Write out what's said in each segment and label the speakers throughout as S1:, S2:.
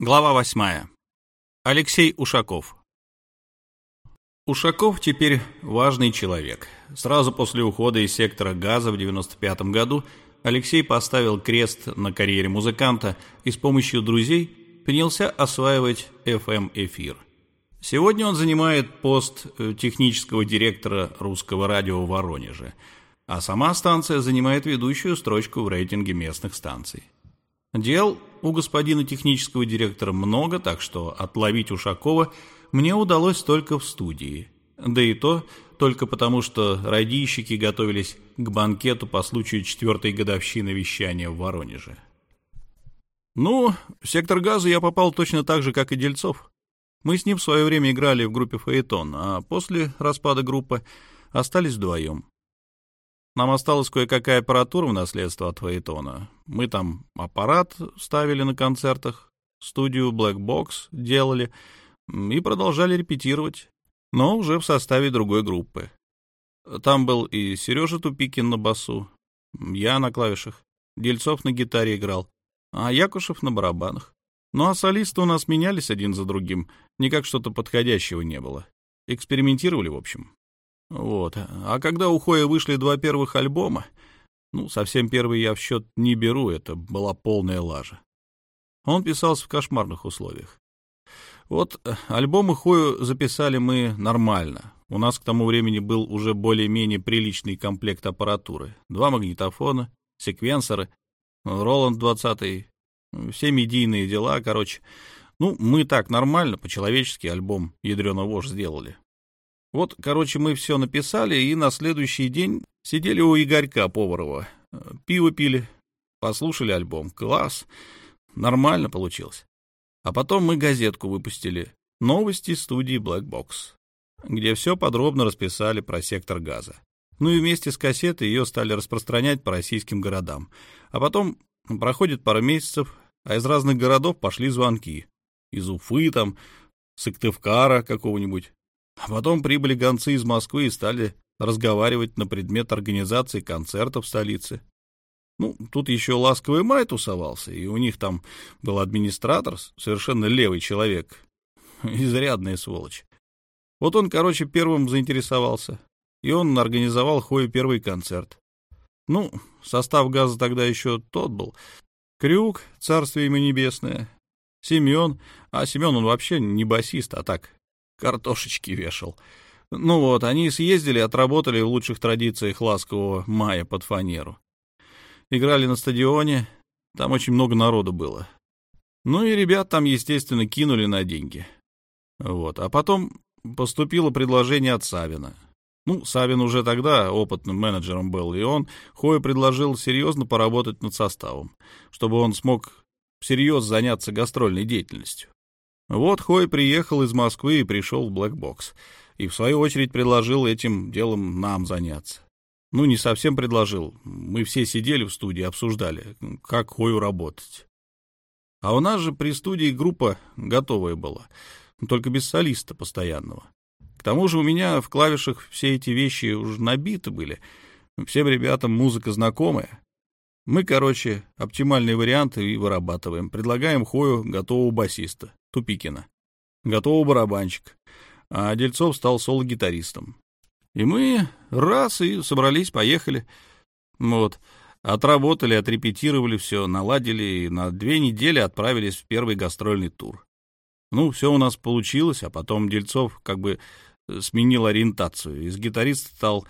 S1: Глава восьмая. Алексей Ушаков. Ушаков теперь важный человек. Сразу после ухода из сектора газа в 95 году Алексей поставил крест на карьере музыканта и с помощью друзей принялся осваивать FM-эфир. Сегодня он занимает пост э, технического директора русского радио в Воронеже, а сама станция занимает ведущую строчку в рейтинге местных станций. Дел у господина технического директора много, так что отловить Ушакова мне удалось только в студии. Да и то только потому, что радийщики готовились к банкету по случаю четвертой годовщины вещания в Воронеже. Ну, в сектор газа я попал точно так же, как и Дельцов. Мы с ним в свое время играли в группе «Фаэтон», а после распада группы остались вдвоем. Нам осталась кое-какая аппаратура в наследство от Фаэтона. Мы там аппарат ставили на концертах, студию Black Box делали и продолжали репетировать, но уже в составе другой группы. Там был и Сережа Тупикин на басу, я на клавишах, Дельцов на гитаре играл, а Якушев на барабанах. Ну а солисты у нас менялись один за другим, никак что-то подходящего не было. Экспериментировали, в общем. Вот. А когда у Хоя вышли два первых альбома, ну, совсем первый я в счет не беру, это была полная лажа. Он писался в кошмарных условиях. Вот э, альбомы Хою записали мы нормально. У нас к тому времени был уже более-менее приличный комплект аппаратуры. Два магнитофона, секвенсоры, Роланд 20 все медийные дела, короче. Ну, мы так нормально, по-человечески альбом «Ядрёна вож» сделали. Вот, короче, мы все написали, и на следующий день сидели у Игорька Поварова. Пиво пили, послушали альбом. Класс. Нормально получилось. А потом мы газетку выпустили. Новости студии Black Box, где все подробно расписали про сектор газа. Ну и вместе с кассетой ее стали распространять по российским городам. А потом проходит пара месяцев, а из разных городов пошли звонки. Из Уфы там, Сыктывкара какого-нибудь. А потом прибыли гонцы из Москвы и стали разговаривать на предмет организации концертов в столице. Ну, тут еще ласковый май тусовался, и у них там был администратор, совершенно левый человек, изрядная сволочь. Вот он, короче, первым заинтересовался, и он организовал Хою первый концерт. Ну, состав газа тогда еще тот был. Крюк, царствие ему небесное, Семен, а Семен он вообще не басист, а так, картошечки вешал. Ну вот, они съездили, отработали в лучших традициях ласкового мая под фанеру. Играли на стадионе, там очень много народу было. Ну и ребят там, естественно, кинули на деньги. Вот, а потом поступило предложение от Савина. Ну, Савин уже тогда опытным менеджером был, и он Хою предложил серьезно поработать над составом, чтобы он смог всерьез заняться гастрольной деятельностью. Вот Хой приехал из Москвы и пришел в Black Box, и в свою очередь предложил этим делом нам заняться. Ну, не совсем предложил. Мы все сидели в студии, обсуждали, как Хою работать. А у нас же при студии группа готовая была, только без солиста постоянного. К тому же у меня в клавишах все эти вещи уже набиты были. Всем ребятам музыка знакомая. Мы, короче, оптимальные варианты и вырабатываем. Предлагаем Хою готового басиста. Тупикина. Готовый барабанщик. А Дельцов стал соло-гитаристом. И мы раз и собрались, поехали. Вот. Отработали, отрепетировали все, наладили и на две недели отправились в первый гастрольный тур. Ну, все у нас получилось, а потом Дельцов как бы сменил ориентацию. Из гитариста стал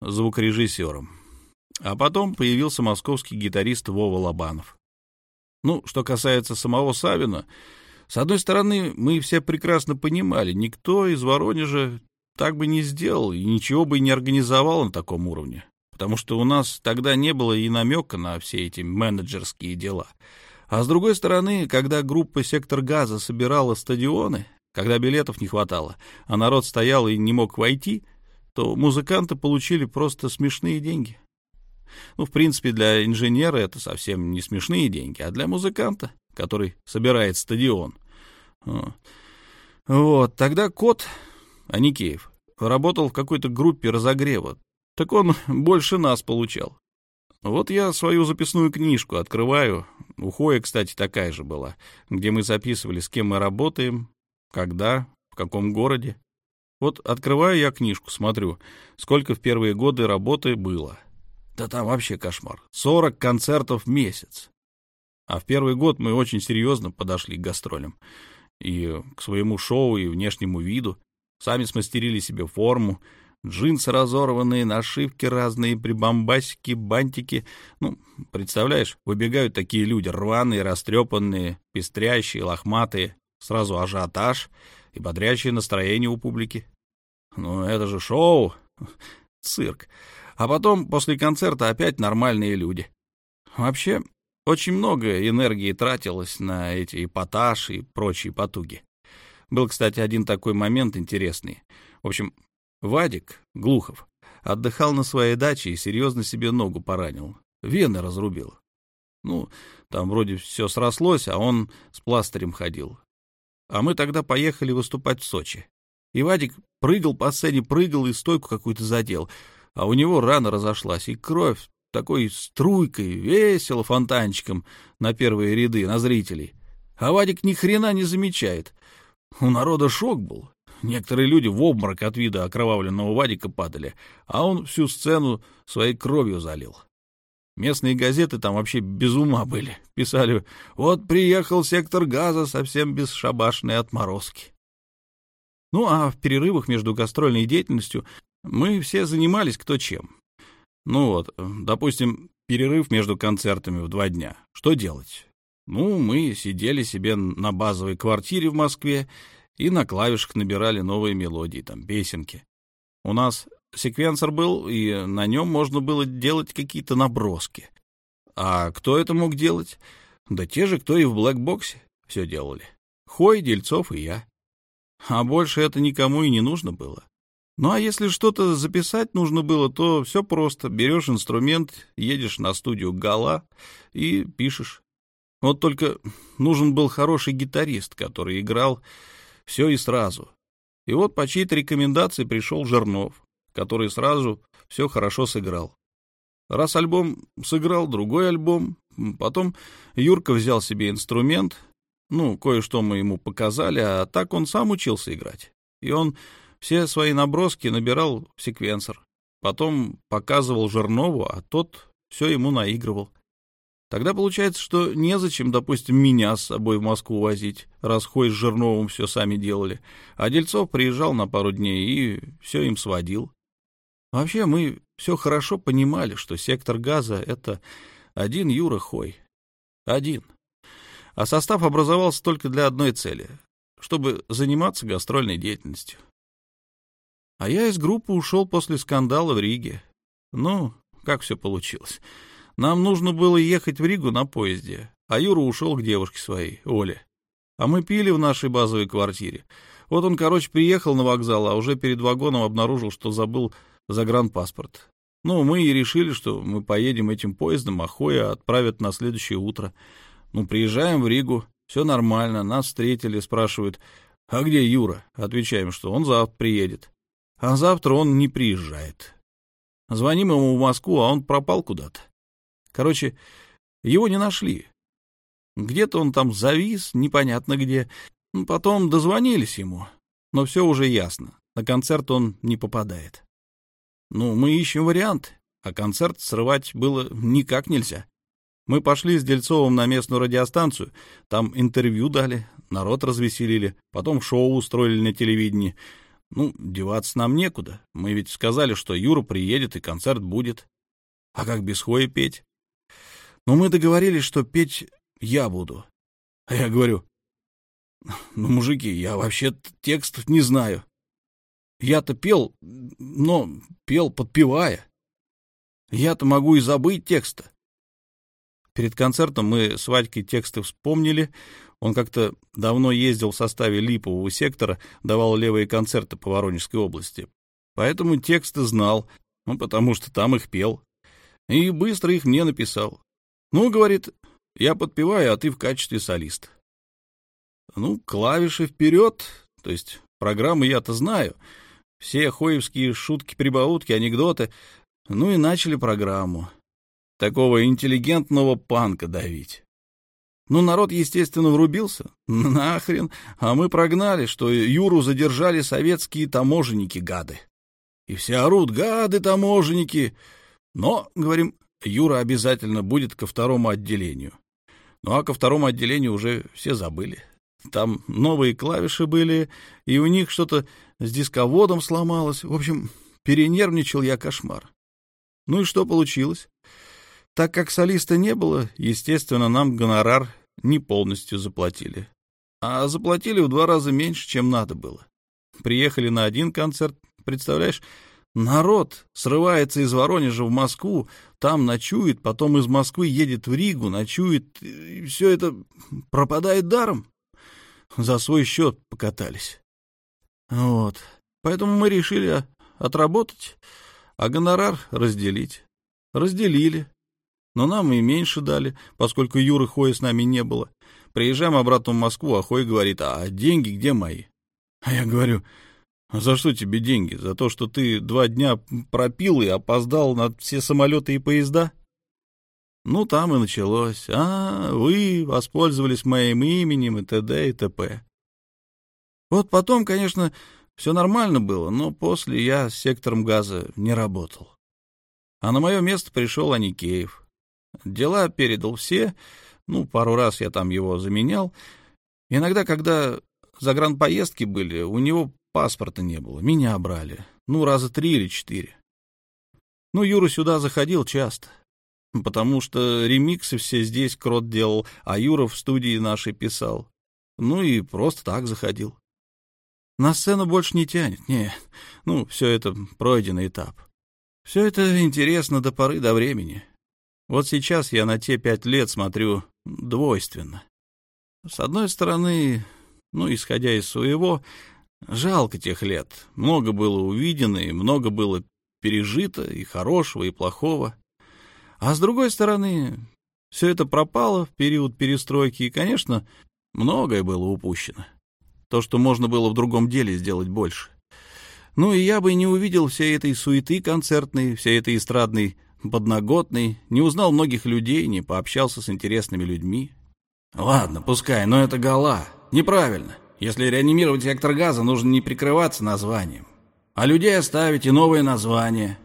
S1: звукорежиссером. А потом появился московский гитарист Вова Лобанов. Ну, что касается самого Савина, с одной стороны, мы все прекрасно понимали, никто из Воронежа так бы не сделал и ничего бы не организовал на таком уровне, потому что у нас тогда не было и намека на все эти менеджерские дела. А с другой стороны, когда группа «Сектор газа» собирала стадионы, когда билетов не хватало, а народ стоял и не мог войти, то музыканты получили просто смешные деньги. Ну, в принципе, для инженера это совсем не смешные деньги, а для музыканта который собирает стадион. Вот, тогда кот, Аникеев, работал в какой-то группе разогрева. Так он больше нас получал. Вот я свою записную книжку открываю, У Хоя, кстати, такая же была, где мы записывали, с кем мы работаем, когда, в каком городе. Вот открываю я книжку, смотрю, сколько в первые годы работы было. Да там вообще кошмар. 40 концертов в месяц. А в первый год мы очень серьезно подошли к гастролям. И к своему шоу, и внешнему виду. Сами смастерили себе форму, джинсы разорванные, нашивки разные, прибамбасики, бантики. Ну, представляешь, выбегают такие люди, рваные, растрепанные, пестрящие, лохматые. Сразу ажиотаж и бодрящее настроение у публики. Ну, это же шоу, цирк. А потом, после концерта, опять нормальные люди. Вообще, очень много энергии тратилось на эти эпатаж и прочие потуги. Был, кстати, один такой момент интересный. В общем, Вадик, Глухов, отдыхал на своей даче и серьезно себе ногу поранил. Вены разрубил. Ну, там вроде все срослось, а он с пластырем ходил. А мы тогда поехали выступать в Сочи. И Вадик прыгал по сцене, прыгал и стойку какую-то задел. А у него рана разошлась, и кровь такой струйкой, весело фонтанчиком на первые ряды, на зрителей. А Вадик ни хрена не замечает. У народа шок был. Некоторые люди в обморок от вида окровавленного Вадика падали, а он всю сцену своей кровью залил. Местные газеты там вообще без ума были. Писали, вот приехал сектор газа совсем без шабашной отморозки. Ну, а в перерывах между гастрольной деятельностью мы все занимались кто чем. Ну вот, допустим, перерыв между концертами в два дня. Что делать? Ну, мы сидели себе на базовой квартире в Москве и на клавишах набирали новые мелодии, там, песенки. У нас секвенсор был, и на нем можно было делать какие-то наброски. А кто это мог делать? Да те же, кто и в блэкбоксе все делали. Хой, Дельцов и я. А больше это никому и не нужно было. Ну а если что-то записать нужно было, то все просто. Берешь инструмент, едешь на студию Гала и пишешь. Вот только нужен был хороший гитарист, который играл все и сразу. И вот по чьей-то рекомендации пришел Жернов, который сразу все хорошо сыграл. Раз альбом сыграл, другой альбом. Потом Юрка взял себе инструмент. Ну, кое-что мы ему показали, а так он сам учился играть. И он все свои наброски набирал в секвенсор. Потом показывал Жернову, а тот все ему наигрывал. Тогда получается, что незачем, допустим, меня с собой в Москву возить, раз Хой с Жирновым все сами делали, а Дельцов приезжал на пару дней и все им сводил. Вообще, мы все хорошо понимали, что сектор газа — это один Юра Хой. Один. А состав образовался только для одной цели — чтобы заниматься гастрольной деятельностью. А я из группы ушел после скандала в Риге. Ну, как все получилось. Нам нужно было ехать в Ригу на поезде, а Юра ушел к девушке своей, Оле. А мы пили в нашей базовой квартире. Вот он, короче, приехал на вокзал, а уже перед вагоном обнаружил, что забыл загранпаспорт. Ну, мы и решили, что мы поедем этим поездом, а Хоя отправят на следующее утро. Ну, приезжаем в Ригу, все нормально, нас встретили, спрашивают, а где Юра? Отвечаем, что он завтра приедет. А завтра он не приезжает. Звоним ему в Москву, а он пропал куда-то. Короче, его не нашли. Где-то он там завис, непонятно где. Потом дозвонились ему, но все уже ясно. На концерт он не попадает. Ну, мы ищем вариант, а концерт срывать было никак нельзя. Мы пошли с Дельцовым на местную радиостанцию, там интервью дали, народ развеселили, потом шоу устроили на телевидении. Ну, деваться нам некуда. Мы ведь сказали, что Юра приедет и концерт будет. А как без Хоя петь? Но мы договорились, что петь я буду. А я говорю, ну, мужики, я вообще текстов не знаю. Я-то пел, но пел подпевая. Я-то могу и забыть текста. Перед концертом мы с Вадькой тексты вспомнили. Он как-то давно ездил в составе липового сектора, давал левые концерты по Воронежской области. Поэтому тексты знал, ну, потому что там их пел. И быстро их мне написал. Ну, говорит, я подпеваю, а ты в качестве солист. Ну, клавиши вперед, то есть программы я-то знаю. Все хоевские шутки-прибаутки, анекдоты. Ну и начали программу. Такого интеллигентного панка давить. Ну, народ, естественно, врубился. Нахрен. А мы прогнали, что Юру задержали советские таможенники-гады. И все орут, гады таможенники. Но, говорим, Юра обязательно будет ко второму отделению. Ну, а ко второму отделению уже все забыли. Там новые клавиши были, и у них что-то с дисководом сломалось. В общем, перенервничал я кошмар. Ну и что получилось? Так как солиста не было, естественно, нам гонорар не полностью заплатили. А заплатили в два раза меньше, чем надо было. Приехали на один концерт, представляешь, народ срывается из Воронежа в Москву, там ночует, потом из Москвы едет в Ригу, ночует, и все это пропадает даром. За свой счет покатались. Вот. Поэтому мы решили отработать, а гонорар разделить. Разделили. Но нам и меньше дали, поскольку Юры Хоя с нами не было. Приезжаем обратно в Москву, а Хой говорит, а деньги где мои? А я говорю, а за что тебе деньги? За то, что ты два дня пропил и опоздал на все самолеты и поезда? Ну, там и началось. А, вы воспользовались моим именем и т.д. и т.п. Вот потом, конечно, все нормально было, но после я с сектором газа не работал. А на мое место пришел Аникеев. Дела передал все, ну, пару раз я там его заменял. Иногда, когда загранпоездки были, у него паспорта не было, меня брали. Ну, раза три или четыре. Ну, Юра сюда заходил часто, потому что ремиксы все здесь Крот делал, а Юра в студии нашей писал. Ну и просто так заходил. На сцену больше не тянет, нет. Ну, все это пройденный этап. Все это интересно до поры до времени. Вот сейчас я на те пять лет смотрю двойственно. С одной стороны, ну, исходя из своего, жалко тех лет. Много было увидено, и много было пережито, и хорошего, и плохого. А с другой стороны, все это пропало в период перестройки, и, конечно, многое было упущено. То, что можно было в другом деле сделать больше. Ну и я бы не увидел всей этой суеты концертной, всей этой эстрадной подноготный, не узнал многих людей, не пообщался с интересными людьми. Ладно, пускай, но это гола. Неправильно. Если реанимировать сектор газа, нужно не прикрываться названием, а людей оставить и новое название.